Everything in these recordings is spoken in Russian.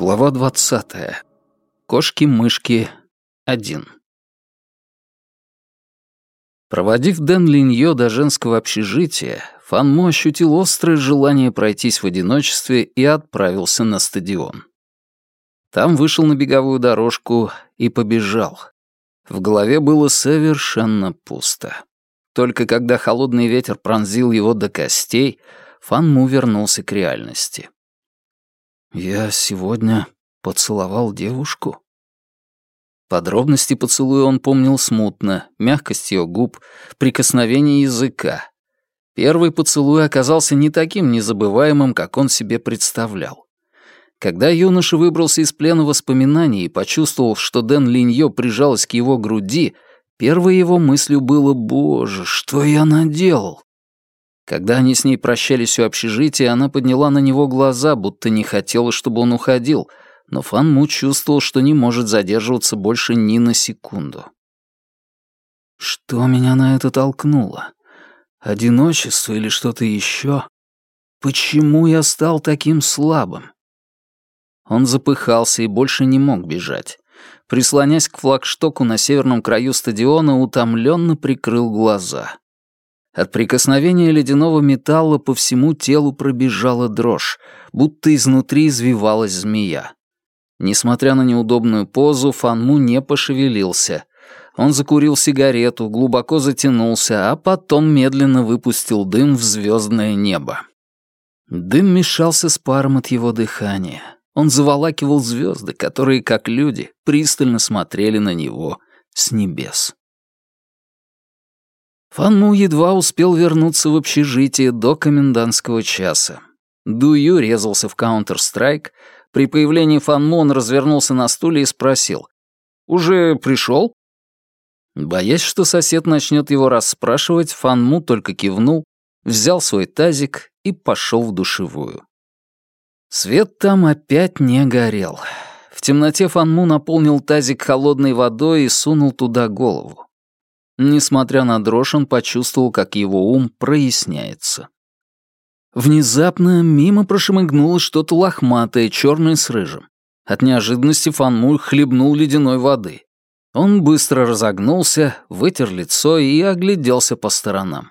Глава двадцатая. Кошки-мышки. Один. Проводив Дэн Линьё до женского общежития, Фан Мо ощутил острое желание пройтись в одиночестве и отправился на стадион. Там вышел на беговую дорожку и побежал. В голове было совершенно пусто. Только когда холодный ветер пронзил его до костей, Фан Му вернулся к реальности. «Я сегодня поцеловал девушку?» Подробности поцелуя он помнил смутно, мягкость ее губ, прикосновение языка. Первый поцелуй оказался не таким незабываемым, как он себе представлял. Когда юноша выбрался из плена воспоминаний и почувствовал, что Дэн Линьё прижалась к его груди, первой его мыслью было «Боже, что я наделал?» Когда они с ней прощались у общежития, она подняла на него глаза, будто не хотела, чтобы он уходил — но Фан Му чувствовал, что не может задерживаться больше ни на секунду. Что меня на это толкнуло? Одиночество или что-то еще? Почему я стал таким слабым? Он запыхался и больше не мог бежать. Прислонясь к флагштоку на северном краю стадиона, утомленно прикрыл глаза. От прикосновения ледяного металла по всему телу пробежала дрожь, будто изнутри извивалась змея. Несмотря на неудобную позу, Фанму не пошевелился. Он закурил сигарету, глубоко затянулся, а потом медленно выпустил дым в звездное небо. Дым мешался с паром от его дыхания. Он заволакивал звезды, которые, как люди, пристально смотрели на него с небес. Фанму едва успел вернуться в общежитие до комендантского часа. Дую резался в Counter-Strike, при появлении Фан он развернулся на стуле и спросил. «Уже пришел?» Боясь, что сосед начнет его расспрашивать, Фан Му только кивнул, взял свой тазик и пошел в душевую. Свет там опять не горел. В темноте Фан Му наполнил тазик холодной водой и сунул туда голову. Несмотря на дрожь, он почувствовал, как его ум проясняется. Внезапно мимо прошмыгнуло что-то лохматое, черное с рыжим. От неожиданности Фанмуль хлебнул ледяной воды. Он быстро разогнулся, вытер лицо и огляделся по сторонам.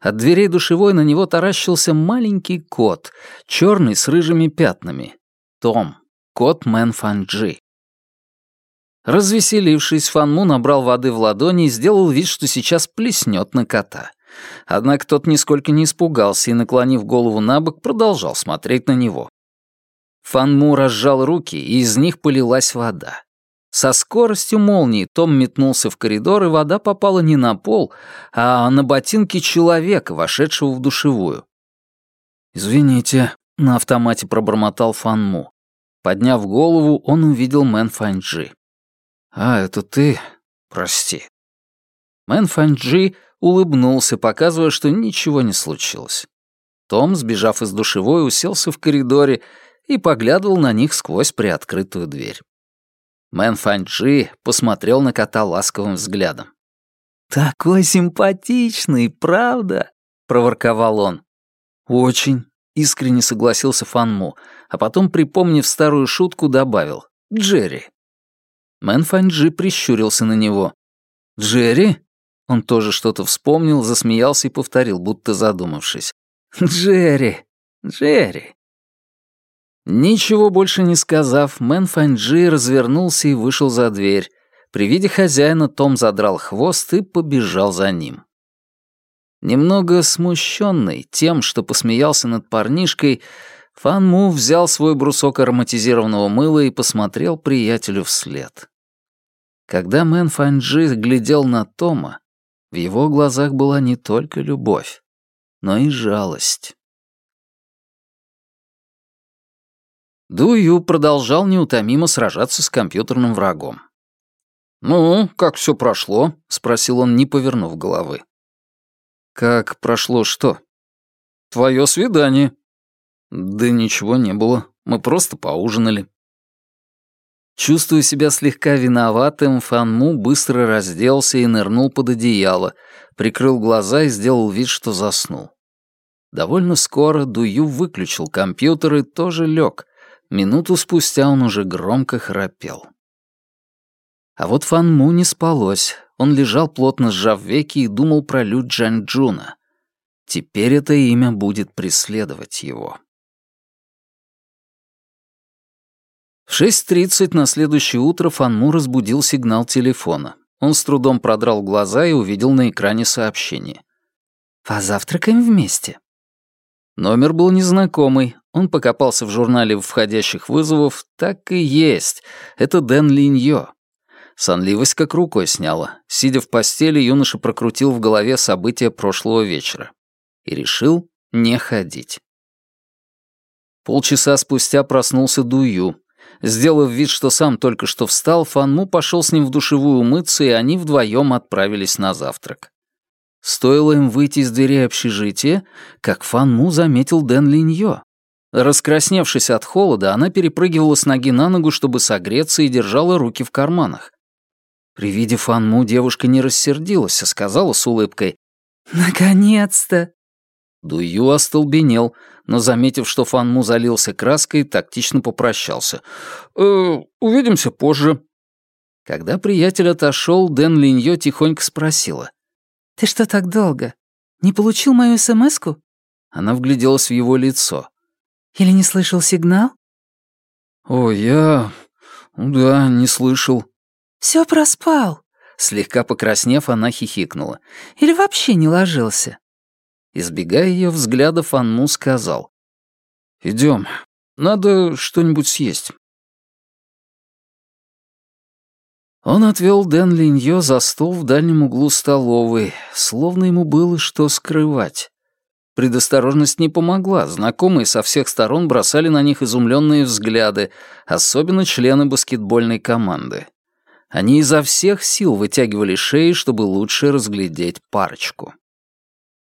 От дверей душевой на него таращился маленький кот, черный с рыжими пятнами. Том, кот Мэн Фанджи. Развеселившись, Фанму набрал воды в ладони и сделал вид, что сейчас плеснет на кота. Однако тот нисколько не испугался и, наклонив голову на бок, продолжал смотреть на него. Фанму разжал руки, и из них полилась вода. Со скоростью молнии Том метнулся в коридор, и вода попала не на пол, а на ботинки человека, вошедшего в душевую. «Извините», — на автомате пробормотал Фанму. Подняв голову, он увидел Мэн Фанчжи. «А, это ты? Прости». Мэн Фанчжи улыбнулся, показывая, что ничего не случилось. Том, сбежав из душевой, уселся в коридоре и поглядывал на них сквозь приоткрытую дверь. Мэн Фанчжи посмотрел на кота ласковым взглядом. «Такой симпатичный, правда?» — проворковал он. «Очень», — искренне согласился Фанму, а потом, припомнив старую шутку, добавил «Джерри». Мэн Фанчжи прищурился на него. «Джерри? Он тоже что-то вспомнил, засмеялся и повторил, будто задумавшись. «Джерри! Джерри!» Ничего больше не сказав, Мэн Фанчжи развернулся и вышел за дверь. При виде хозяина Том задрал хвост и побежал за ним. Немного смущенный тем, что посмеялся над парнишкой, Фан Му взял свой брусок ароматизированного мыла и посмотрел приятелю вслед. Когда Мэн Фанджи глядел на Тома, в его глазах была не только любовь, но и жалость. Дую продолжал неутомимо сражаться с компьютерным врагом. «Ну, как все прошло?» — спросил он, не повернув головы. «Как прошло что?» «Твое свидание». «Да ничего не было. Мы просто поужинали». Чувствуя себя слегка виноватым, Фанму быстро разделся и нырнул под одеяло, прикрыл глаза и сделал вид, что заснул. Довольно скоро Дую выключил компьютер и тоже лег. Минуту спустя он уже громко храпел. А вот Фан Му не спалось. Он лежал, плотно сжав веки, и думал про Лю Джанчжуна. Теперь это имя будет преследовать его. В 6.30 на следующее утро Фанму разбудил сигнал телефона. Он с трудом продрал глаза и увидел на экране сообщение. «Позавтракаем вместе». Номер был незнакомый. Он покопался в журнале входящих вызовов. Так и есть. Это Дэн Линьо. Сонливость как рукой сняла. Сидя в постели, юноша прокрутил в голове события прошлого вечера. И решил не ходить. Полчаса спустя проснулся Дую. Сделав вид, что сам только что встал, Фанму пошел с ним в душевую умыться, и они вдвоем отправились на завтрак. Стоило им выйти из двери общежития, как Фанму заметил Дэн Линьё. Раскрасневшись от холода, она перепрыгивала с ноги на ногу, чтобы согреться, и держала руки в карманах. При виде Фанму девушка не рассердилась, а сказала с улыбкой «Наконец-то!». Дую остолбенел, но, заметив, что Фанму залился краской, тактично попрощался. «Э, «Увидимся позже». Когда приятель отошел, Дэн Линьё тихонько спросила. «Ты что так долго? Не получил мою СМС-ку?» Она вгляделась в его лицо. «Или не слышал сигнал?» «О, я... да, не слышал». «Все проспал», — слегка покраснев, она хихикнула. «Или вообще не ложился?» Избегая ее взглядов, Анну сказал. «Идем. Надо что-нибудь съесть». Он отвел Дэн Линьё за стол в дальнем углу столовой, словно ему было что скрывать. Предосторожность не помогла, знакомые со всех сторон бросали на них изумленные взгляды, особенно члены баскетбольной команды. Они изо всех сил вытягивали шеи, чтобы лучше разглядеть парочку.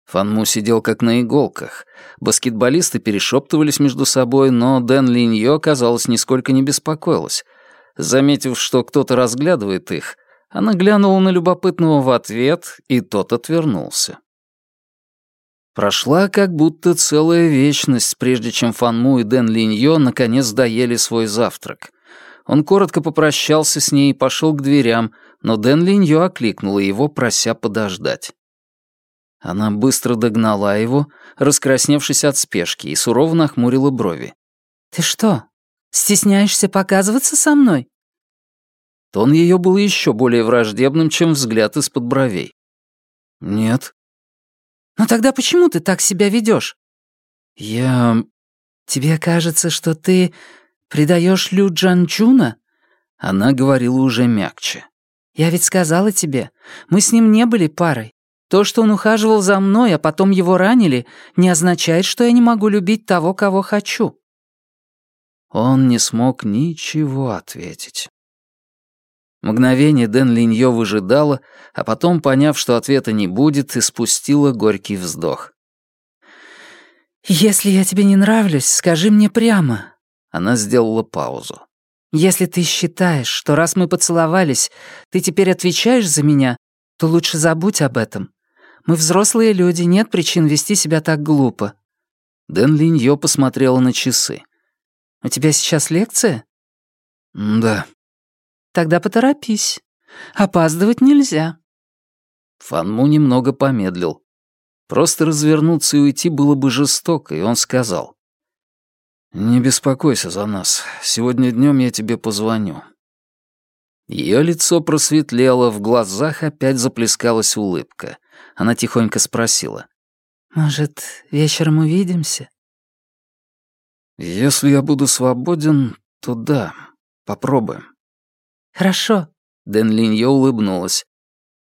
Фанму сидел как на иголках. Баскетболисты перешептывались между собой, но Дэн Линьё, казалось, нисколько не беспокоилась. Заметив, что кто-то разглядывает их, она глянула на любопытного в ответ, и тот отвернулся. Прошла как будто целая вечность, прежде чем Фанму и Дэн Линьё наконец доели свой завтрак. Он коротко попрощался с ней и пошел к дверям, но Дэн Линьё окликнула его, прося подождать. Она быстро догнала его, раскрасневшись от спешки, и сурово нахмурила брови. «Ты что, стесняешься показываться со мной?» Тон ее был еще более враждебным, чем взгляд из-под бровей. «Нет». «Ну тогда почему ты так себя ведешь? «Я...» «Тебе кажется, что ты предаешь Лю Джанчуна?» Она говорила уже мягче. «Я ведь сказала тебе, мы с ним не были парой. То, что он ухаживал за мной, а потом его ранили, не означает, что я не могу любить того, кого хочу». Он не смог ничего ответить. Мгновение Дэн Линьё выжидала, а потом, поняв, что ответа не будет, испустила горький вздох. «Если я тебе не нравлюсь, скажи мне прямо». Она сделала паузу. «Если ты считаешь, что раз мы поцеловались, ты теперь отвечаешь за меня, то лучше забудь об этом. Мы взрослые люди, нет причин вести себя так глупо». Дэн Линьё посмотрела на часы. «У тебя сейчас лекция?» «Да». «Тогда поторопись. Опаздывать нельзя». Фанму немного помедлил. Просто развернуться и уйти было бы жестоко, и он сказал. «Не беспокойся за нас. Сегодня днем я тебе позвоню». Ее лицо просветлело, в глазах опять заплескалась улыбка. Она тихонько спросила. «Может, вечером увидимся?» «Если я буду свободен, то да, попробуем». «Хорошо», — Дэн Линьюэ улыбнулась.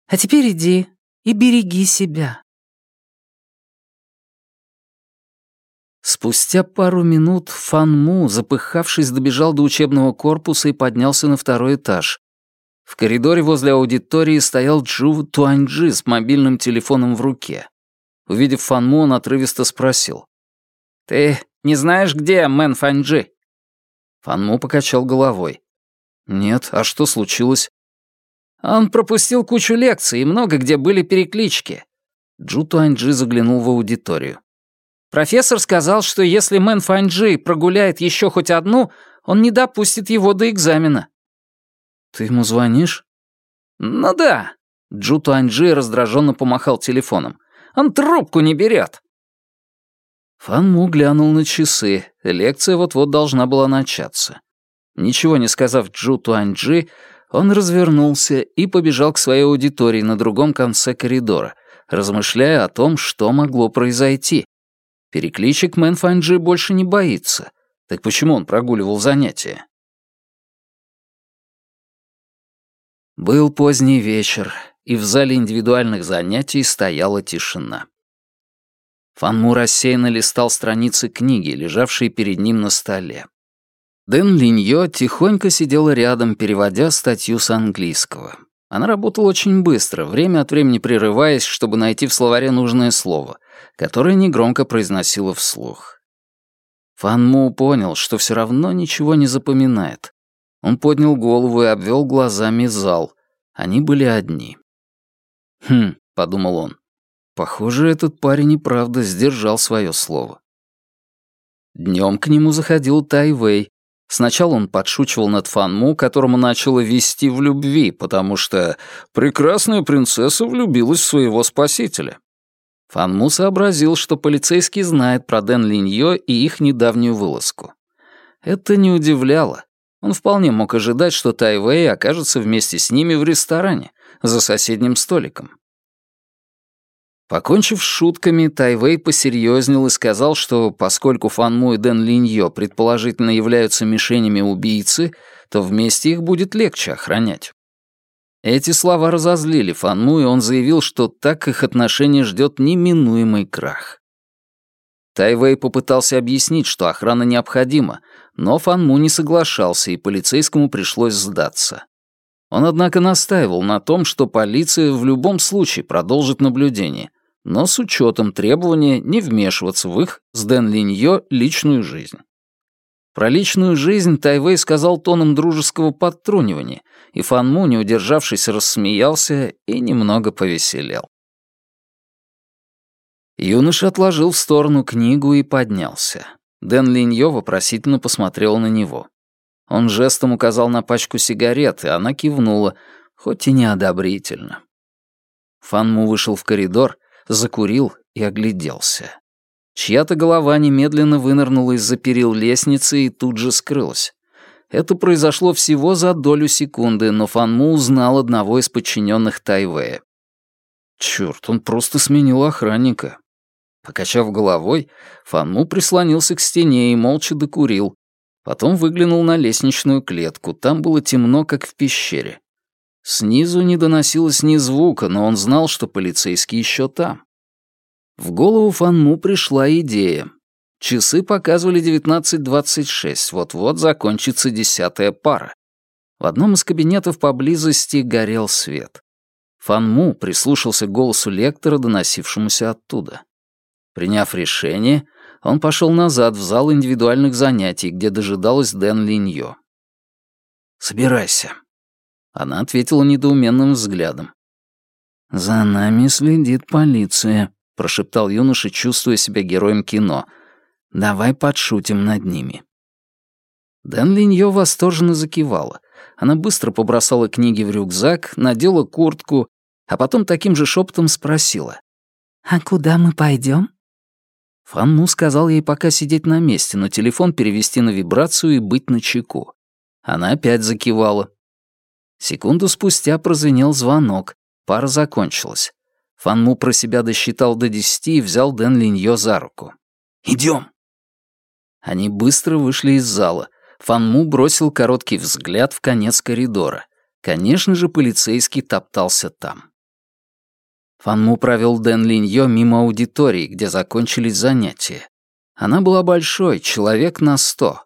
«А теперь иди и береги себя». Спустя пару минут Фан Му, запыхавшись, добежал до учебного корпуса и поднялся на второй этаж. В коридоре возле аудитории стоял Джу Туаньджи с мобильным телефоном в руке. Увидев Фан Му, он отрывисто спросил. «Ты не знаешь, где Мэн Фаньджи?» Фан Му покачал головой. «Нет, а что случилось?» «Он пропустил кучу лекций, и много где были переклички». Джу Туаньджи заглянул в аудиторию. Профессор сказал, что если Мэн Фанджи прогуляет еще хоть одну, он не допустит его до экзамена». «Ты ему звонишь?» «Ну да». Джу Туаньджи раздраженно помахал телефоном. «Он трубку не берет». Фан Му глянул на часы. Лекция вот-вот должна была начаться. Ничего не сказав Джу Туаньджи, он развернулся и побежал к своей аудитории на другом конце коридора, размышляя о том, что могло произойти. Перекличек Мэн Фанджи больше не боится. Так почему он прогуливал занятия? Был поздний вечер, и в зале индивидуальных занятий стояла тишина. Фанму рассеянно листал страницы книги, лежавшие перед ним на столе. Дэн Линьё тихонько сидела рядом, переводя статью с английского. Она работала очень быстро, время от времени прерываясь, чтобы найти в словаре нужное слово, которое негромко произносила вслух. Фанму понял, что все равно ничего не запоминает. Он поднял голову и обвел глазами зал. Они были одни. «Хм», — подумал он, — «похоже, этот парень и правда сдержал свое слово». Днем к нему заходил Тайвей, Сначала он подшучивал над Фанму, которому начало вести в любви, потому что прекрасная принцесса влюбилась в своего спасителя. Фанму сообразил, что полицейский знает про Дэн Линьё и их недавнюю вылазку. Это не удивляло. Он вполне мог ожидать, что Тайвей окажется вместе с ними в ресторане, за соседним столиком. Покончив с шутками, Тайвей посерьезнел и сказал, что поскольку Фанму и Дэн Линьё предположительно являются мишенями убийцы, то вместе их будет легче охранять. Эти слова разозлили Фанму, и он заявил, что так их отношения ждет неминуемый крах. Тайвей попытался объяснить, что охрана необходима, но Фанму не соглашался, и полицейскому пришлось сдаться. Он, однако, настаивал на том, что полиция в любом случае продолжит наблюдение, но с учетом требования не вмешиваться в их с Дэн Линьё личную жизнь. Про личную жизнь Тайвей сказал тоном дружеского подтрунивания, и Фан Му, не удержавшись, рассмеялся и немного повеселел. Юноша отложил в сторону книгу и поднялся. Дэн Линьё вопросительно посмотрел на него. Он жестом указал на пачку сигарет, и она кивнула, хоть и неодобрительно. Фан Му вышел в коридор закурил и огляделся. Чья-то голова немедленно вынырнула из-за перил лестницы и тут же скрылась. Это произошло всего за долю секунды, но Фанму узнал одного из подчиненных Тайвея. Черт, он просто сменил охранника. Покачав головой, Фанму прислонился к стене и молча докурил. Потом выглянул на лестничную клетку. Там было темно, как в пещере. Снизу не доносилось ни звука, но он знал, что полицейский еще там. В голову Фанму пришла идея. Часы показывали 19.26, вот-вот закончится десятая пара. В одном из кабинетов поблизости горел свет. Фанму прислушался к голосу лектора, доносившемуся оттуда. Приняв решение, он пошел назад в зал индивидуальных занятий, где дожидалась Дэн Линьо. «Собирайся», она ответила недоуменным взглядом. «За нами следит полиция», — прошептал юноша, чувствуя себя героем кино. «Давай подшутим над ними». Дэн Линьё восторженно закивала. Она быстро побросала книги в рюкзак, надела куртку, а потом таким же шепотом спросила. «А куда мы пойдем? Фанму сказал ей пока сидеть на месте, но телефон перевести на вибрацию и быть на чеку. Она опять закивала. Секунду спустя прозвенел звонок. Пара закончилась. Фанму про себя досчитал до десяти и взял Дэн Линьё за руку. «Идем!» Они быстро вышли из зала. Фанму бросил короткий взгляд в конец коридора. Конечно же, полицейский топтался там. Фанму провел Дэн Линьё мимо аудитории, где закончились занятия. Она была большой, человек на сто.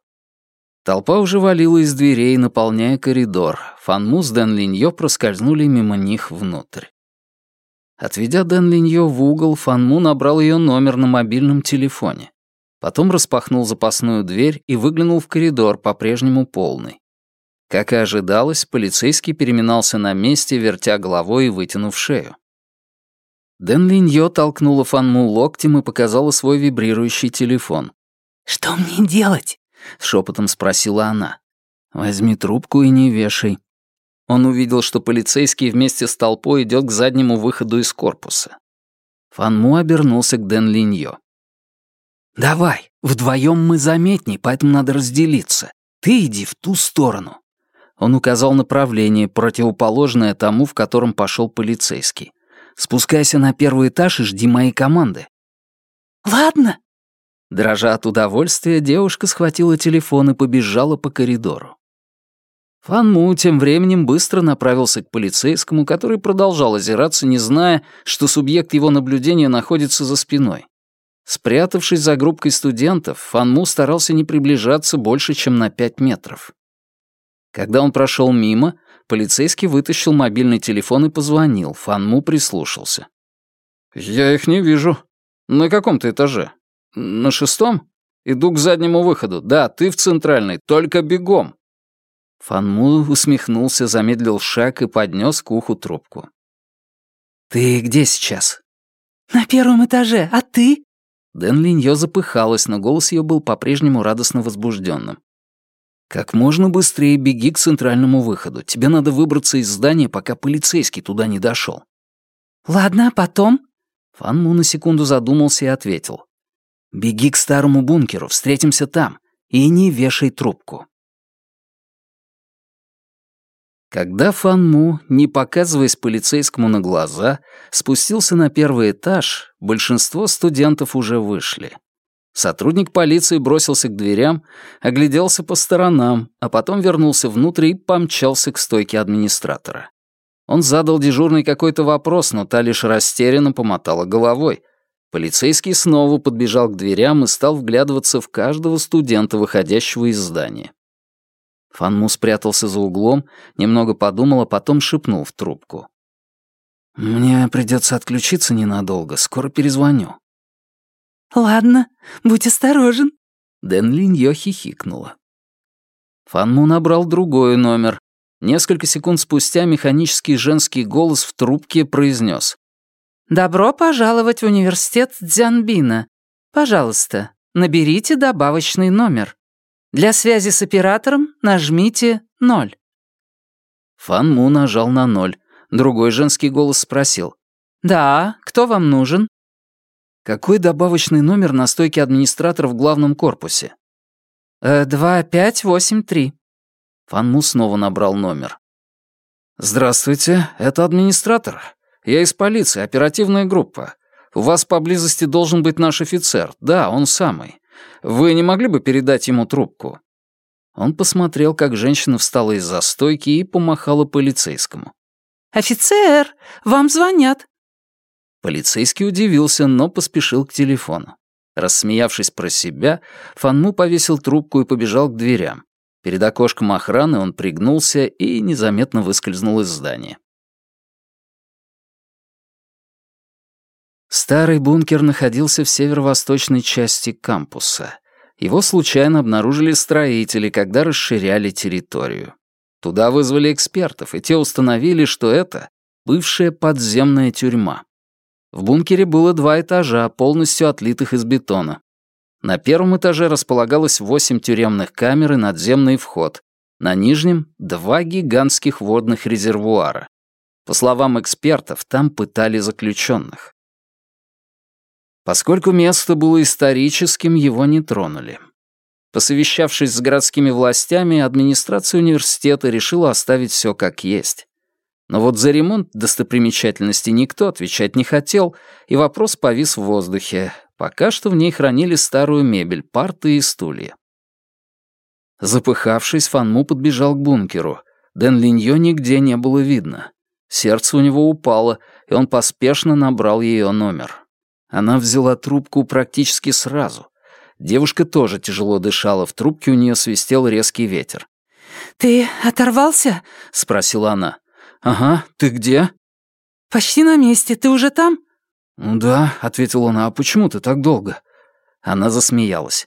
Толпа уже валила из дверей, наполняя коридор. Фанму с Дэн Линьё проскользнули мимо них внутрь. Отведя Дэн Линьё в угол, Фанму набрал ее номер на мобильном телефоне. Потом распахнул запасную дверь и выглянул в коридор, по-прежнему полный. Как и ожидалось, полицейский переминался на месте, вертя головой и вытянув шею. Дэн Линьё толкнула Фанму локтем и показала свой вибрирующий телефон. «Что мне делать?» — шепотом спросила она. «Возьми трубку и не вешай». Он увидел, что полицейский вместе с толпой идет к заднему выходу из корпуса. Фанму обернулся к Дэн Линьё. «Давай, вдвоем мы заметней, поэтому надо разделиться. Ты иди в ту сторону». Он указал направление, противоположное тому, в котором пошел полицейский. «Спускайся на первый этаж и жди моей команды». «Ладно». Дрожа от удовольствия, девушка схватила телефон и побежала по коридору. Фан Му тем временем быстро направился к полицейскому, который продолжал озираться, не зная, что субъект его наблюдения находится за спиной. Спрятавшись за группкой студентов, Фан Му старался не приближаться больше, чем на пять метров. Когда он прошел мимо, полицейский вытащил мобильный телефон и позвонил. Фанму прислушался. «Я их не вижу. На каком-то этаже? На шестом? Иду к заднему выходу. Да, ты в центральной, только бегом». Фанму усмехнулся, замедлил шаг и поднес к уху трубку. «Ты где сейчас?» «На первом этаже, а ты?» Дэн Линьё запыхалась, но голос ее был по-прежнему радостно возбужденным. «Как можно быстрее беги к центральному выходу. Тебе надо выбраться из здания, пока полицейский туда не дошел. «Ладно, а потом?» Фан Му на секунду задумался и ответил. «Беги к старому бункеру, встретимся там, и не вешай трубку». Когда Фан Му, не показываясь полицейскому на глаза, спустился на первый этаж, большинство студентов уже вышли. Сотрудник полиции бросился к дверям, огляделся по сторонам, а потом вернулся внутрь и помчался к стойке администратора. Он задал дежурный какой-то вопрос, но та лишь растерянно помотала головой. Полицейский снова подбежал к дверям и стал вглядываться в каждого студента, выходящего из здания. Фанму спрятался за углом, немного подумал, а потом шепнул в трубку. «Мне придется отключиться ненадолго, скоро перезвоню». «Ладно, будь осторожен». Дэн Линьё хихикнула. Фанму набрал другой номер. Несколько секунд спустя механический женский голос в трубке произнес. «Добро пожаловать в университет Дзянбина. Пожалуйста, наберите добавочный номер. Для связи с оператором нажмите ноль». Фанму нажал на ноль. Другой женский голос спросил. «Да, кто вам нужен?» Какой добавочный номер на стойке администратора в главном корпусе? Э, «Два пять восемь три». Фанму снова набрал номер. «Здравствуйте, это администратор. Я из полиции, оперативная группа. У вас поблизости должен быть наш офицер. Да, он самый. Вы не могли бы передать ему трубку?» Он посмотрел, как женщина встала из-за стойки и помахала полицейскому. «Офицер, вам звонят». Полицейский удивился, но поспешил к телефону. Рассмеявшись про себя, Фанму повесил трубку и побежал к дверям. Перед окошком охраны он пригнулся и незаметно выскользнул из здания. Старый бункер находился в северо-восточной части кампуса. Его случайно обнаружили строители, когда расширяли территорию. Туда вызвали экспертов, и те установили, что это бывшая подземная тюрьма. В бункере было два этажа, полностью отлитых из бетона. На первом этаже располагалось восемь тюремных камер и надземный вход. На нижнем — два гигантских водных резервуара. По словам экспертов, там пытали заключенных. Поскольку место было историческим, его не тронули. Посовещавшись с городскими властями, администрация университета решила оставить все как есть. Но вот за ремонт достопримечательности никто отвечать не хотел, и вопрос повис в воздухе. Пока что в ней хранили старую мебель, парты и стулья. Запыхавшись, Фанму подбежал к бункеру. Дэн Линьё нигде не было видно. Сердце у него упало, и он поспешно набрал ее номер. Она взяла трубку практически сразу. Девушка тоже тяжело дышала, в трубке у нее свистел резкий ветер. «Ты оторвался?» — спросила она. «Ага, ты где?» «Почти на месте. Ты уже там?» «Да», — ответил он, — «а почему ты так долго?» Она засмеялась.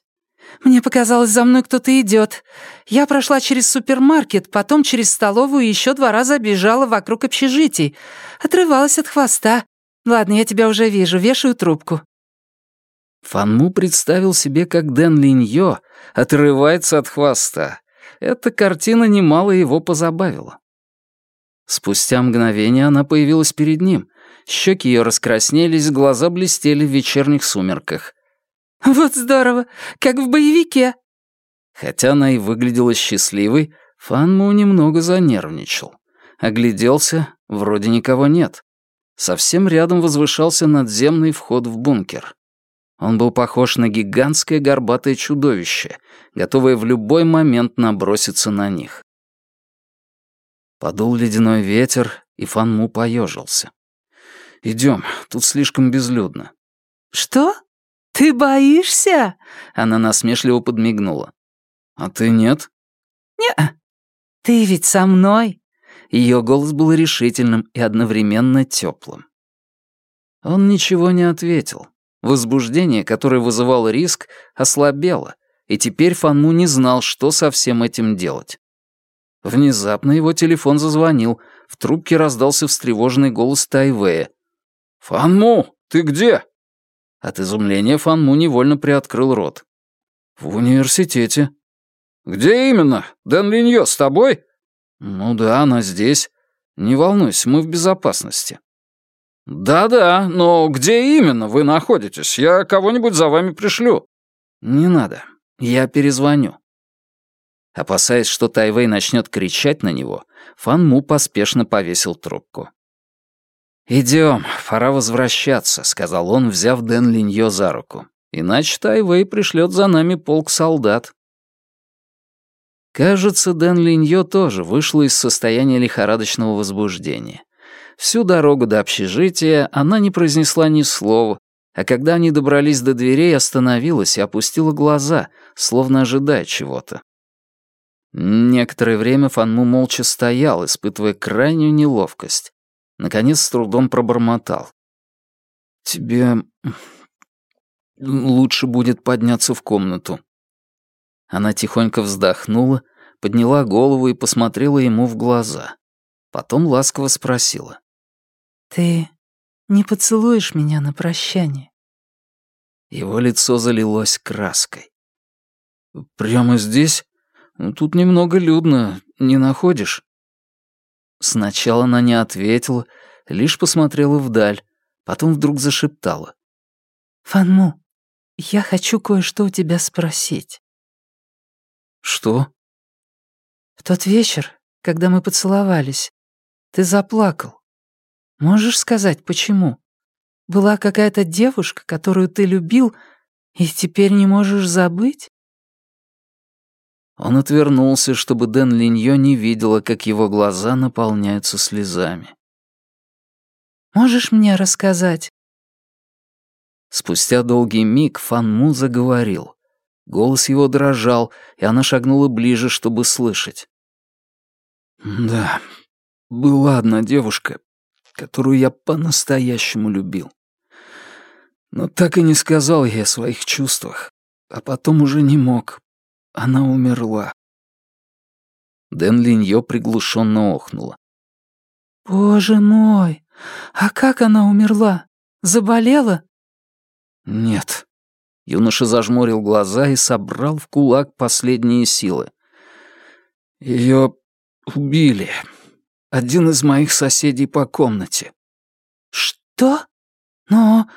«Мне показалось, за мной кто-то идет. Я прошла через супермаркет, потом через столовую и еще два раза бежала вокруг общежитий. Отрывалась от хвоста. Ладно, я тебя уже вижу, вешаю трубку». Фанму представил себе, как Дэн Линьё отрывается от хвоста. Эта картина немало его позабавила. Спустя мгновение она появилась перед ним. Щеки ее раскраснелись, глаза блестели в вечерних сумерках. «Вот здорово, как в боевике!» Хотя она и выглядела счастливой, Фанму немного занервничал. Огляделся, вроде никого нет. Совсем рядом возвышался надземный вход в бункер. Он был похож на гигантское горбатое чудовище, готовое в любой момент наброситься на них. Подул ледяной ветер, и Фанму поежился. Идем, тут слишком безлюдно». «Что? Ты боишься?» Она насмешливо подмигнула. «А ты нет?» «Не, ты ведь со мной». Ее голос был решительным и одновременно теплым. Он ничего не ответил. Возбуждение, которое вызывало риск, ослабело, и теперь Фанму не знал, что со всем этим делать. Внезапно его телефон зазвонил, в трубке раздался встревоженный голос Тайвея. «Фанму, ты где?» От изумления Фанму невольно приоткрыл рот. «В университете». «Где именно? Дэн Линьё с тобой?» «Ну да, она здесь. Не волнуйся, мы в безопасности». «Да-да, но где именно вы находитесь? Я кого-нибудь за вами пришлю». «Не надо. Я перезвоню». Опасаясь, что Тайвей начнет кричать на него, Фан Му поспешно повесил трубку. «Идем, пора возвращаться», — сказал он, взяв Дэн Линьё за руку. «Иначе Тайвей пришлет за нами полк солдат». Кажется, Дэн Линьё тоже вышла из состояния лихорадочного возбуждения. Всю дорогу до общежития она не произнесла ни слова, а когда они добрались до дверей, остановилась и опустила глаза, словно ожидая чего-то. Некоторое время Фанму молча стоял, испытывая крайнюю неловкость. Наконец с трудом пробормотал. «Тебе лучше будет подняться в комнату». Она тихонько вздохнула, подняла голову и посмотрела ему в глаза. Потом ласково спросила. «Ты не поцелуешь меня на прощание?» Его лицо залилось краской. «Прямо здесь?» Ну, тут немного людно, не находишь?» Сначала она не ответила, лишь посмотрела вдаль, потом вдруг зашептала. «Фанму, я хочу кое-что у тебя спросить». «Что?» «В тот вечер, когда мы поцеловались, ты заплакал. Можешь сказать, почему? Была какая-то девушка, которую ты любил, и теперь не можешь забыть?» Он отвернулся, чтобы Дэн Линьё не видела, как его глаза наполняются слезами. «Можешь мне рассказать?» Спустя долгий миг Фан Му заговорил. Голос его дрожал, и она шагнула ближе, чтобы слышать. «Да, была одна девушка, которую я по-настоящему любил. Но так и не сказал ей о своих чувствах, а потом уже не мог, она умерла. Дэн Линьё приглушенно охнула. «Боже мой! А как она умерла? Заболела?» «Нет». Юноша зажмурил глаза и собрал в кулак последние силы. Ее убили. Один из моих соседей по комнате». «Что? Но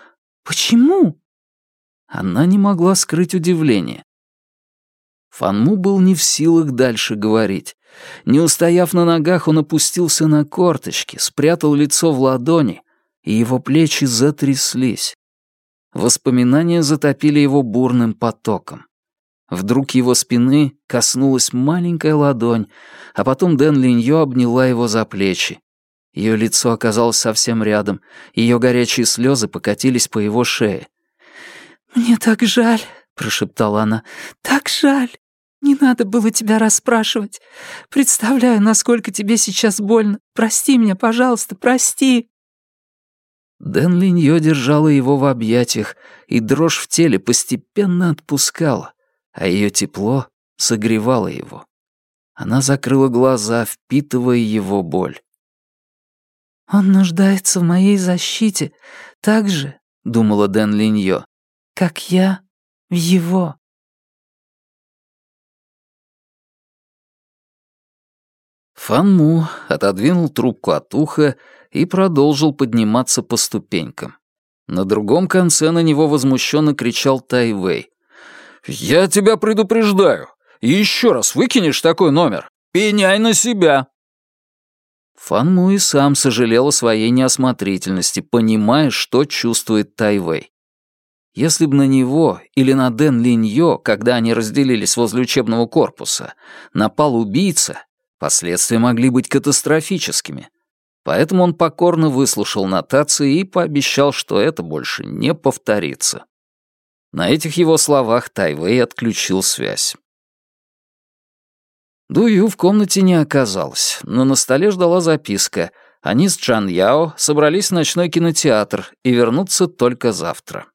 почему?» Она не могла скрыть удивление. Фанму был не в силах дальше говорить. Не устояв на ногах, он опустился на корточки, спрятал лицо в ладони, и его плечи затряслись. Воспоминания затопили его бурным потоком. Вдруг его спины коснулась маленькая ладонь, а потом Дэн Линьё обняла его за плечи. Ее лицо оказалось совсем рядом, ее горячие слезы покатились по его шее. «Мне так жаль», — прошептала она, — «так жаль». Не надо было тебя расспрашивать. Представляю, насколько тебе сейчас больно. Прости меня, пожалуйста, прости». Дэн Линьё держала его в объятиях, и дрожь в теле постепенно отпускала, а ее тепло согревало его. Она закрыла глаза, впитывая его боль. «Он нуждается в моей защите так же, — думала Дэн Линьо, — как я в его». Фанму отодвинул трубку от уха и продолжил подниматься по ступенькам. На другом конце на него возмущенно кричал Тайвей. «Я тебя предупреждаю! Еще раз выкинешь такой номер! Пеняй на себя!» Фанму и сам сожалел о своей неосмотрительности, понимая, что чувствует Тайвей. Если бы на него или на Дэн Линьо, когда они разделились возле учебного корпуса, напал убийца, последствия могли быть катастрофическими. Поэтому он покорно выслушал нотации и пообещал, что это больше не повторится. На этих его словах Тайвей отключил связь. Дую в комнате не оказалось, но на столе ждала записка. Они с Чан Яо собрались в ночной кинотеатр и вернутся только завтра.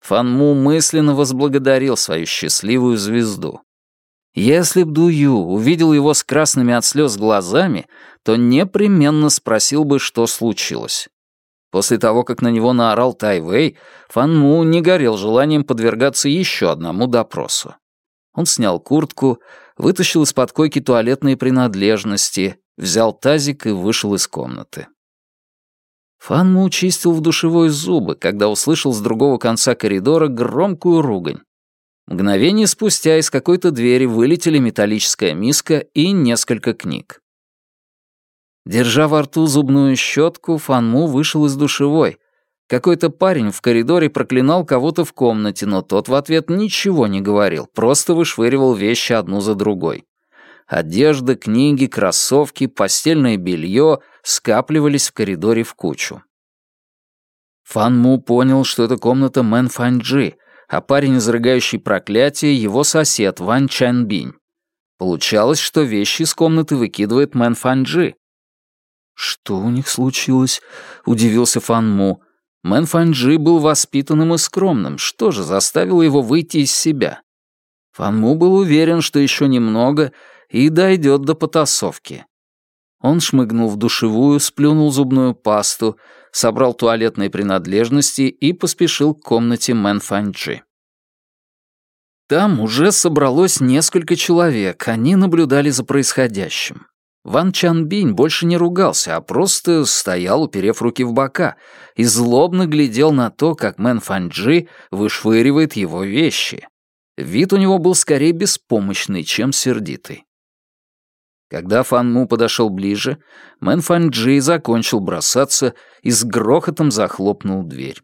Фан Му мысленно возблагодарил свою счастливую звезду. Если б Дую увидел его с красными от слез глазами, то непременно спросил бы, что случилось. После того, как на него наорал Тайвей, Фан Му не горел желанием подвергаться еще одному допросу. Он снял куртку, вытащил из-под койки туалетные принадлежности, взял тазик и вышел из комнаты. Фанму чистил в душевой зубы, когда услышал с другого конца коридора громкую ругань. Мгновение спустя из какой-то двери вылетели металлическая миска и несколько книг. Держа во рту зубную щетку, Фанму вышел из душевой, какой-то парень в коридоре проклинал кого-то в комнате, но тот в ответ ничего не говорил, просто вышвыривал вещи одну за другой. Одежда, книги, кроссовки, постельное белье скапливались в коридоре в кучу. Фан Му понял, что это комната Мэн Фанджи, а парень, изрыгающий проклятие, его сосед Ван Чанбинь. Получалось, что вещи из комнаты выкидывает Мэн Фанджи. «Что у них случилось?» — удивился Фан Му. Мэн Фанджи был воспитанным и скромным, что же заставило его выйти из себя? Фан Му был уверен, что еще немного, и дойдет до потасовки. Он шмыгнул в душевую, сплюнул зубную пасту, собрал туалетные принадлежности и поспешил к комнате Мэн Фанджи. Там уже собралось несколько человек, они наблюдали за происходящим. Ван Чанбинь больше не ругался, а просто стоял, уперев руки в бока, и злобно глядел на то, как Мэн Фанджи вышвыривает его вещи. Вид у него был скорее беспомощный, чем сердитый. Когда Фан Му подошел ближе, Мэн Фанджи закончил бросаться и с грохотом захлопнул дверь.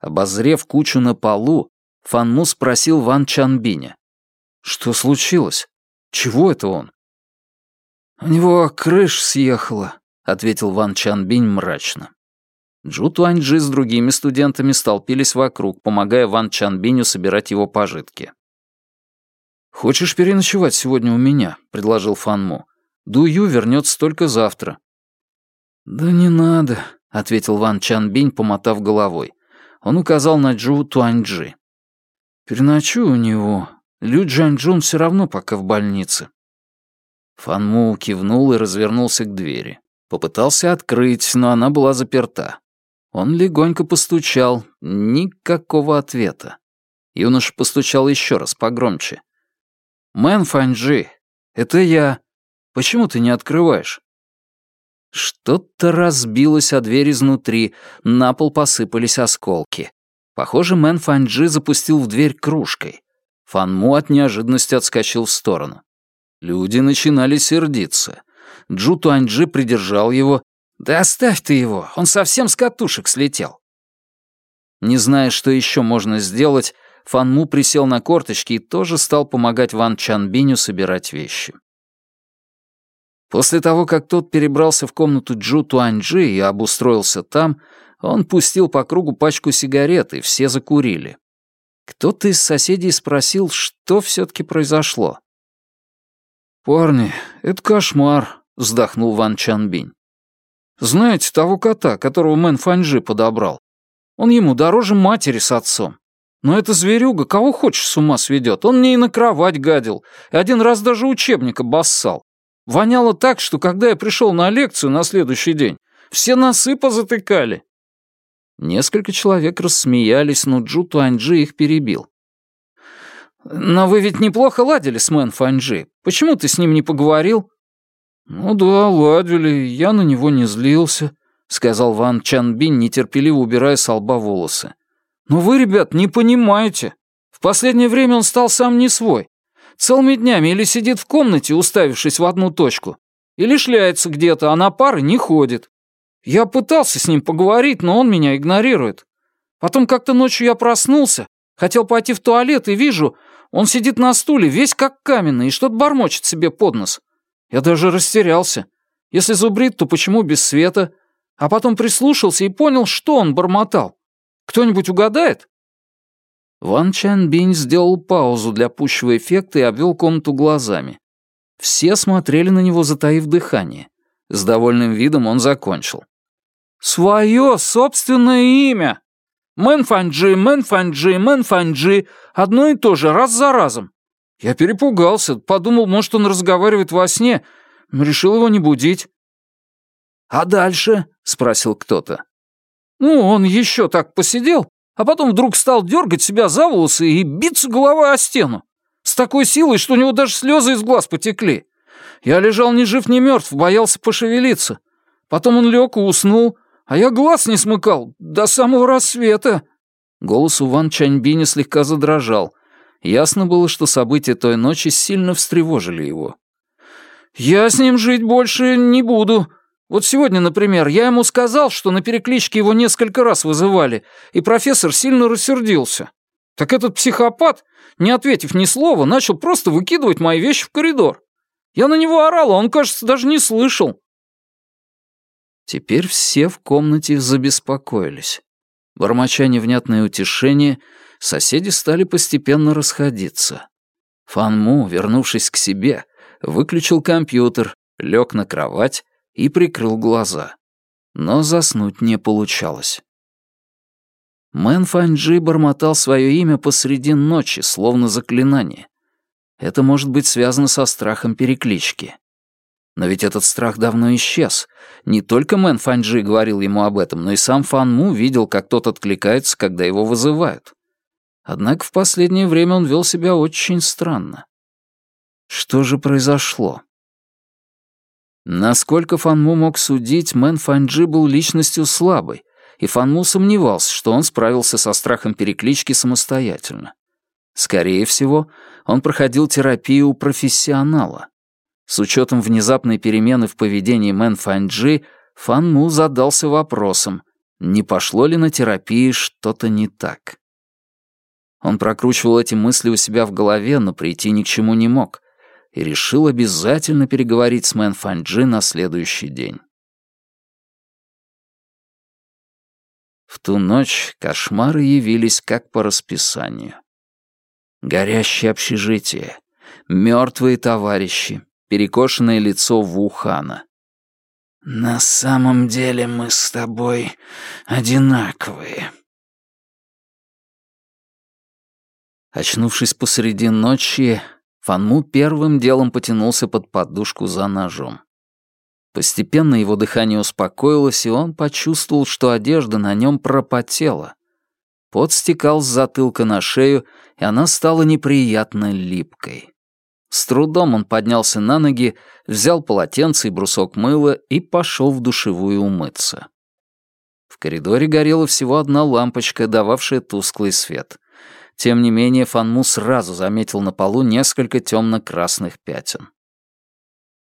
Обозрев кучу на полу, Фан Му спросил Ван Чанбиня. «Что случилось? Чего это он?» «У него крыша съехала», — ответил Ван Чанбинь мрачно. Джу Туаньджи с другими студентами столпились вокруг, помогая Ван Чанбиню собирать его пожитки. «Хочешь переночевать сегодня у меня?» — предложил Фан Му. «Ду Ю вернется только завтра». «Да не надо», — ответил Ван Чанбинь, помотав головой. Он указал на Джу Туаньджи. «Переночую у него. Лю Джанчжун все равно пока в больнице». Фанму кивнул и развернулся к двери. Попытался открыть, но она была заперта. Он легонько постучал. Никакого ответа. Юноша постучал еще раз, погромче. «Мэн Фанджи, это я. Почему ты не открываешь?» Что-то разбилось о дверь изнутри, на пол посыпались осколки. Похоже, Мэн Фанджи запустил в дверь кружкой. Фан Му от неожиданности отскочил в сторону. Люди начинали сердиться. Джу Туаньджи придержал его. «Да оставь ты его, он совсем с катушек слетел». Не зная, что еще можно сделать, Фан Му присел на корточки и тоже стал помогать Ван Чанбиню собирать вещи. После того, как тот перебрался в комнату Джу Туаньджи и обустроился там, он пустил по кругу пачку сигарет, и все закурили. Кто-то из соседей спросил, что все-таки произошло. «Парни, это кошмар», — вздохнул Ван Чанбинь. «Знаете того кота, которого Мэн Фанжи подобрал? Он ему дороже матери с отцом. Но эта зверюга кого хочешь с ума сведет. Он мне и на кровать гадил, и один раз даже учебник обоссал. Воняло так, что когда я пришел на лекцию на следующий день, все носы позатыкали. Несколько человек рассмеялись, но Джу Туаньджи их перебил. «Но вы ведь неплохо ладили с Мэн Фаньджи. Почему ты с ним не поговорил?» «Ну да, ладили, я на него не злился», — сказал Ван Чанбин, нетерпеливо убирая с лба волосы. «Но вы, ребят, не понимаете. В последнее время он стал сам не свой. Целыми днями или сидит в комнате, уставившись в одну точку, или шляется где-то, а на пары не ходит. Я пытался с ним поговорить, но он меня игнорирует. Потом как-то ночью я проснулся, хотел пойти в туалет и вижу, он сидит на стуле, весь как каменный, и что-то бормочет себе под нос. Я даже растерялся. Если зубрит, то почему без света? А потом прислушался и понял, что он бормотал. Кто-нибудь угадает? Ван Чан Бинь сделал паузу для пущего эффекта и обвел комнату глазами. Все смотрели на него, затаив дыхание. С довольным видом он закончил. «Свое собственное имя! Мэн Фанджи, Мэн Фанджи, Мэн Фанджи, одно и то же, раз за разом. Я перепугался, подумал, может, он разговаривает во сне, решил его не будить». «А дальше?» — спросил кто-то. «Ну, он еще так посидел, а потом вдруг стал дергать себя за волосы и биться головой о стену. С такой силой, что у него даже слезы из глаз потекли. Я лежал ни жив, ни мертв, боялся пошевелиться. Потом он лег и уснул, а я глаз не смыкал до самого рассвета». Голос у Ван Чаньбиня слегка задрожал. Ясно было, что события той ночи сильно встревожили его. «Я с ним жить больше не буду. Вот сегодня, например, я ему сказал, что на перекличке его несколько раз вызывали, и профессор сильно рассердился. Так этот психопат, не ответив ни слова, начал просто выкидывать мои вещи в коридор. Я на него орал, а он, кажется, даже не слышал. Теперь все в комнате забеспокоились. Бормоча невнятное утешение, соседи стали постепенно расходиться. Фанму, вернувшись к себе, выключил компьютер, лег на кровать и прикрыл глаза. Но заснуть не получалось. Мэн Фанджи бормотал свое имя посреди ночи, словно заклинание. Это может быть связано со страхом переклички. Но ведь этот страх давно исчез. Не только Мэн Фанджи говорил ему об этом, но и сам Фан Му видел, как тот откликается, когда его вызывают. Однако в последнее время он вел себя очень странно. Что же произошло? Насколько Фан Му мог судить, Мэн Фанджи был личностью слабой, и Фан Му сомневался, что он справился со страхом переклички самостоятельно. Скорее всего, он проходил терапию у профессионала. С учетом внезапной перемены в поведении Мэн Фанджи, Фан Му задался вопросом, не пошло ли на терапии что-то не так. Он прокручивал эти мысли у себя в голове, но прийти ни к чему не мог, и решил обязательно переговорить с Мэн Фанджи на следующий день. В ту ночь кошмары явились как по расписанию. Горящее общежитие, мертвые товарищи, перекошенное лицо Вухана. «На самом деле мы с тобой одинаковые». Очнувшись посреди ночи, Фанму первым делом потянулся под подушку за ножом. Постепенно его дыхание успокоилось, и он почувствовал, что одежда на нем пропотела. Пот стекал с затылка на шею, и она стала неприятно липкой. С трудом он поднялся на ноги, взял полотенце и брусок мыла и пошел в душевую умыться. В коридоре горела всего одна лампочка, дававшая тусклый свет. Тем не менее, Фанму сразу заметил на полу несколько темно-красных пятен.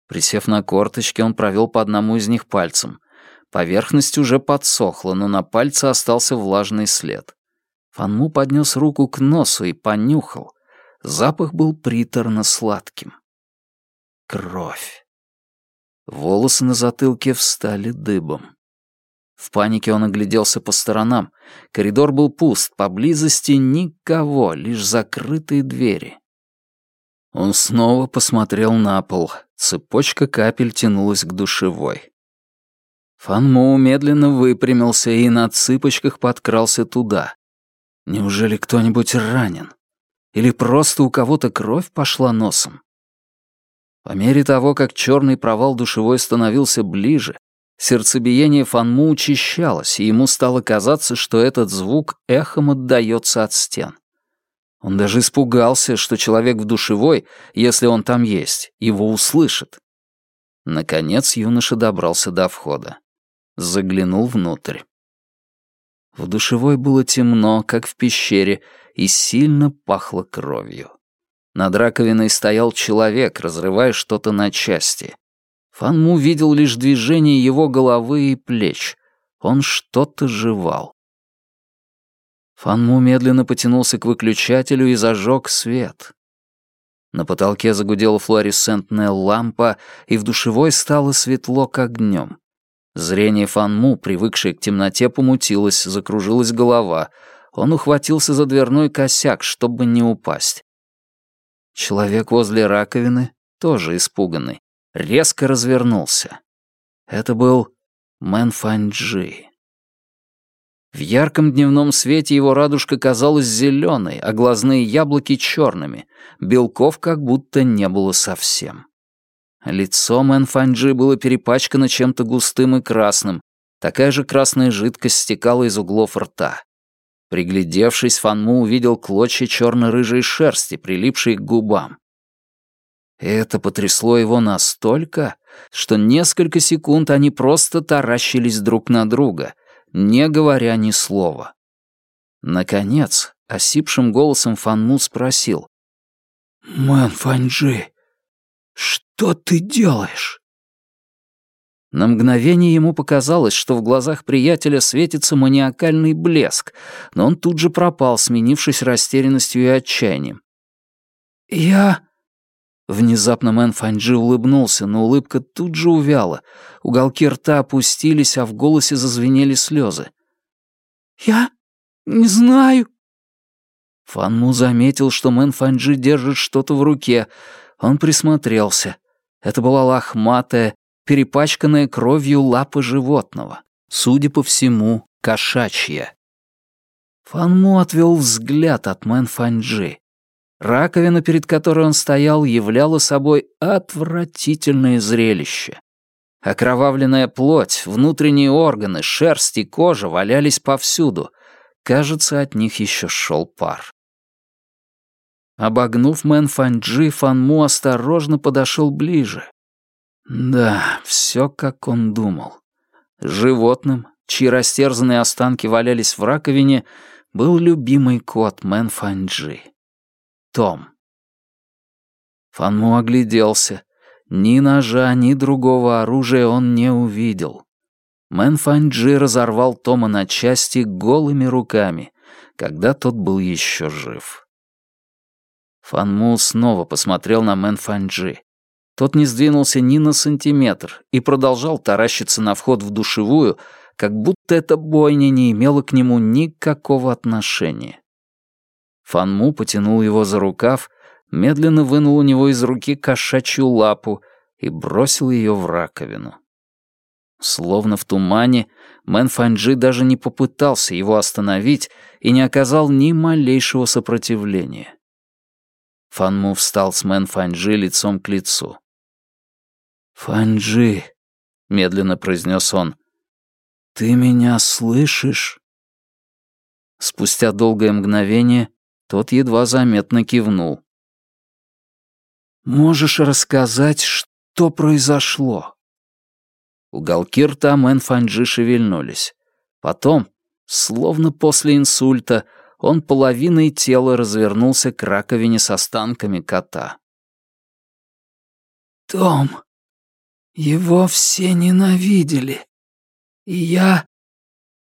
Присев на корточки, он провел по одному из них пальцем. Поверхность уже подсохла, но на пальце остался влажный след. Фанму поднес руку к носу и понюхал. Запах был приторно-сладким. Кровь. Волосы на затылке встали дыбом. В панике он огляделся по сторонам. Коридор был пуст, поблизости никого, лишь закрытые двери. Он снова посмотрел на пол. Цепочка капель тянулась к душевой. Фанмоу медленно выпрямился и на цыпочках подкрался туда. Неужели кто-нибудь ранен? Или просто у кого-то кровь пошла носом? По мере того, как черный провал душевой становился ближе, сердцебиение Фанму учащалось, и ему стало казаться, что этот звук эхом отдаётся от стен. Он даже испугался, что человек в душевой, если он там есть, его услышит. Наконец юноша добрался до входа. Заглянул внутрь. В душевой было темно, как в пещере, и сильно пахло кровью. Над раковиной стоял человек, разрывая что-то на части. Фанму видел лишь движение его головы и плеч. Он что-то жевал. Фанму медленно потянулся к выключателю и зажег свет. На потолке загудела флуоресцентная лампа, и в душевой стало светло, как днем. Зрение Фанму, привыкшее к темноте, помутилось, закружилась голова. Он ухватился за дверной косяк, чтобы не упасть. Человек возле раковины, тоже испуганный, резко развернулся. Это был Мэн Фанджи. В ярком дневном свете его радужка казалась зеленой, а глазные яблоки черными. Белков как будто не было совсем. Лицо Мэн Фанджи было перепачкано чем-то густым и красным. Такая же красная жидкость стекала из углов рта. Приглядевшись, Фан Му увидел клочья черно-рыжей шерсти, прилипшие к губам. Это потрясло его настолько, что несколько секунд они просто таращились друг на друга — не говоря ни слова. Наконец, осипшим голосом Фанму спросил. «Мэн Фанджи, что ты делаешь?» На мгновение ему показалось, что в глазах приятеля светится маниакальный блеск, но он тут же пропал, сменившись растерянностью и отчаянием. «Я...» Внезапно Мэн Фанджи улыбнулся, но улыбка тут же увяла. Уголки рта опустились, а в голосе зазвенели слезы. «Я не знаю». Фан Му заметил, что Мэн Фанджи держит что-то в руке. Он присмотрелся. Это была лохматая, перепачканная кровью лапа животного. Судя по всему, кошачья. Фанму отвел взгляд от Мэн Фанджи. Раковина, перед которой он стоял, являла собой отвратительное зрелище. Окровавленная плоть, внутренние органы, шерсть и кожа валялись повсюду. Кажется, от них еще шел пар. Обогнув Мэн Фанджи, Фанму осторожно подошел ближе. Да, все как он думал. Животным, чьи растерзанные останки валялись в раковине, был любимый кот Мэн Фанджи. Том. Фанму огляделся. Ни ножа, ни другого оружия он не увидел. Мэн Фанджи разорвал Тома на части голыми руками, когда тот был еще жив. Фанму снова посмотрел на Мэн Фанджи. Тот не сдвинулся ни на сантиметр и продолжал таращиться на вход в душевую, как будто эта бойня не имела к нему никакого отношения. Фанму потянул его за рукав, медленно вынул у него из руки кошачью лапу и бросил ее в раковину. Словно в тумане, Мэн Фанджи даже не попытался его остановить и не оказал ни малейшего сопротивления. Фанму встал с Мэн Фанджи лицом к лицу. «Фанджи», — медленно произнес он, — «ты меня слышишь?» Спустя долгое мгновение тот едва заметно кивнул. «Можешь рассказать, что произошло?» Уголки рта Мэн Фанджи шевельнулись. Потом, словно после инсульта, он половиной тела развернулся к раковине с останками кота. «Том, его все ненавидели, и я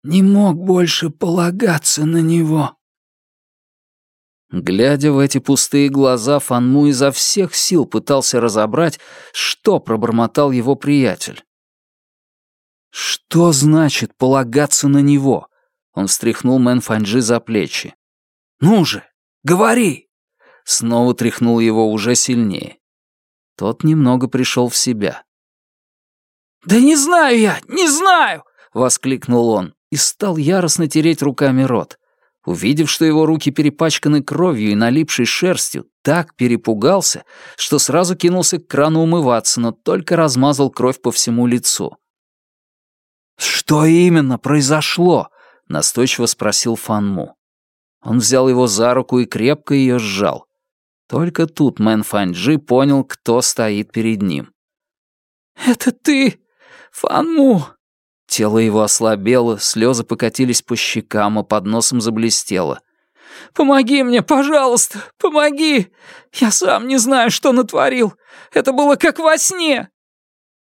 не мог больше полагаться на него. Глядя в эти пустые глаза, Фанму изо всех сил пытался разобрать, что пробормотал его приятель. «Что значит полагаться на него?» Он встряхнул Мэн Фанджи за плечи. «Ну же, говори!» Снова тряхнул его уже сильнее. Тот немного пришел в себя. «Да не знаю я, не знаю!» — воскликнул он и стал яростно тереть руками рот. Увидев, что его руки перепачканы кровью и налипшей шерстью, так перепугался, что сразу кинулся к крану умываться, но только размазал кровь по всему лицу. «Что именно произошло?» — настойчиво спросил Фанму. Он взял его за руку и крепко ее сжал. Только тут Мэн Фанджи понял, кто стоит перед ним. «Это ты, Фанму!» Тело его ослабело, слезы покатились по щекам, а под носом заблестело. «Помоги мне, пожалуйста, помоги! Я сам не знаю, что натворил. Это было как во сне!»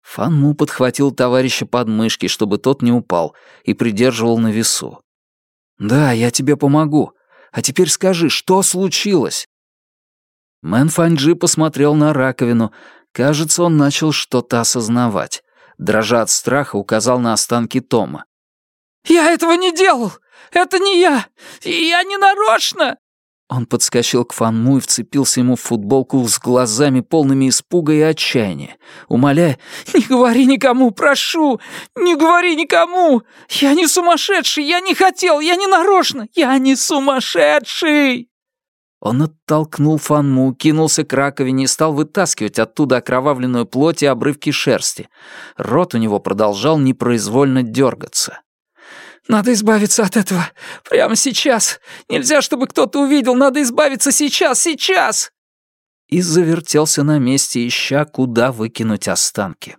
Фанму подхватил товарища под мышки, чтобы тот не упал, и придерживал на весу. «Да, я тебе помогу. А теперь скажи, что случилось?» Мэн Фанджи посмотрел на раковину. Кажется, он начал что-то осознавать. Дрожа от страха, указал на останки Тома. «Я этого не делал! Это не я! Я не нарочно!» Он подскочил к Фанму и вцепился ему в футболку с глазами полными испуга и отчаяния, умоляя «Не говори никому, прошу! Не говори никому! Я не сумасшедший! Я не хотел! Я не нарочно! Я не сумасшедший!» Он оттолкнул Фанму, кинулся к раковине и стал вытаскивать оттуда окровавленную плоть и обрывки шерсти. Рот у него продолжал непроизвольно дергаться. «Надо избавиться от этого. Прямо сейчас. Нельзя, чтобы кто-то увидел. Надо избавиться сейчас, сейчас!» И завертелся на месте, ища, куда выкинуть останки.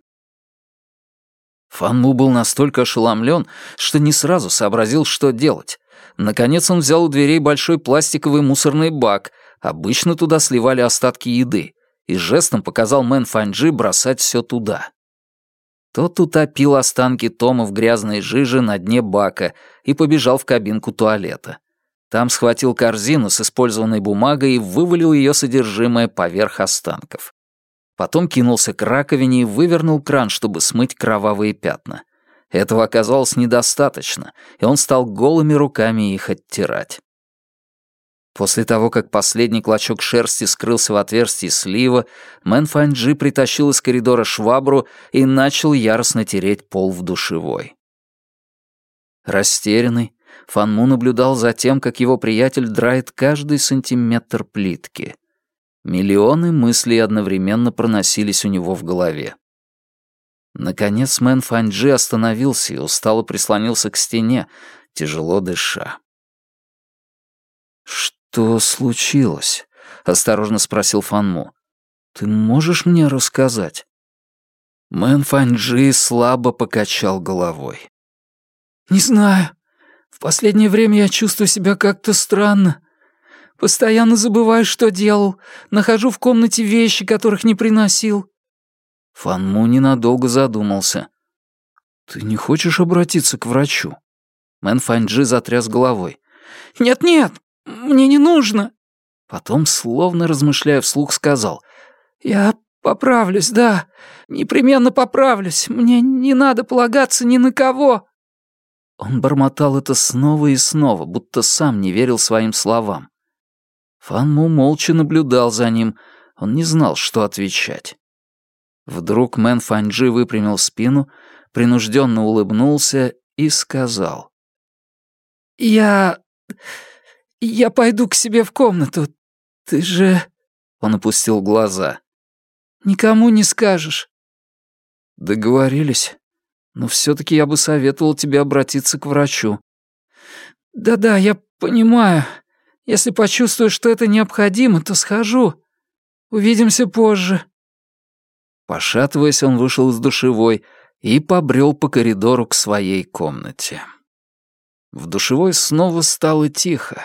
Фанму был настолько ошеломлен, что не сразу сообразил, что делать. Наконец он взял у дверей большой пластиковый мусорный бак, обычно туда сливали остатки еды, и жестом показал Мэн Фанджи бросать все туда. Тот утопил останки Тома в грязной жиже на дне бака и побежал в кабинку туалета. Там схватил корзину с использованной бумагой и вывалил ее содержимое поверх останков. Потом кинулся к раковине и вывернул кран, чтобы смыть кровавые пятна. Этого оказалось недостаточно, и он стал голыми руками их оттирать. После того, как последний клочок шерсти скрылся в отверстии слива, Мэн Фанджи притащил из коридора швабру и начал яростно тереть пол в душевой. Растерянный, Фанму наблюдал за тем, как его приятель драет каждый сантиметр плитки. Миллионы мыслей одновременно проносились у него в голове. Наконец Мэн Фанджи остановился и устало прислонился к стене, тяжело дыша. «Что случилось?» — осторожно спросил Фанму. «Ты можешь мне рассказать?» Мэн Фанджи слабо покачал головой. «Не знаю. В последнее время я чувствую себя как-то странно. Постоянно забываю, что делал. Нахожу в комнате вещи, которых не приносил». Фанму ненадолго задумался. «Ты не хочешь обратиться к врачу?» Мэн Фанджи затряс головой. «Нет-нет, мне не нужно». Потом, словно размышляя вслух, сказал. «Я поправлюсь, да. Непременно поправлюсь. Мне не надо полагаться ни на кого». Он бормотал это снова и снова, будто сам не верил своим словам. Фанму молча наблюдал за ним. Он не знал, что отвечать. Вдруг Мэн Фанджи выпрямил спину, принужденно улыбнулся и сказал. «Я... «Я пойду к себе в комнату. Ты же...» Он опустил глаза. «Никому не скажешь». «Договорились. Но все-таки я бы советовал тебе обратиться к врачу». «Да-да, я понимаю. Если почувствую, что это необходимо, то схожу. Увидимся позже». Пошатываясь, он вышел из душевой и побрел по коридору к своей комнате. В душевой снова стало тихо.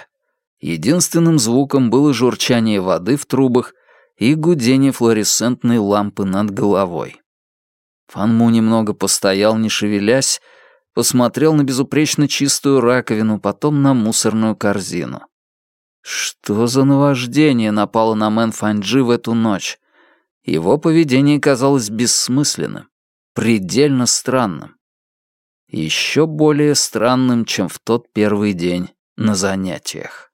Единственным звуком было журчание воды в трубах и гудение флуоресцентной лампы над головой. Фанму немного постоял, не шевелясь, посмотрел на безупречно чистую раковину, потом на мусорную корзину. Что за наваждение напало на Мэн Фанджи в эту ночь? Его поведение казалось бессмысленным, предельно странным. Еще более странным, чем в тот первый день на занятиях.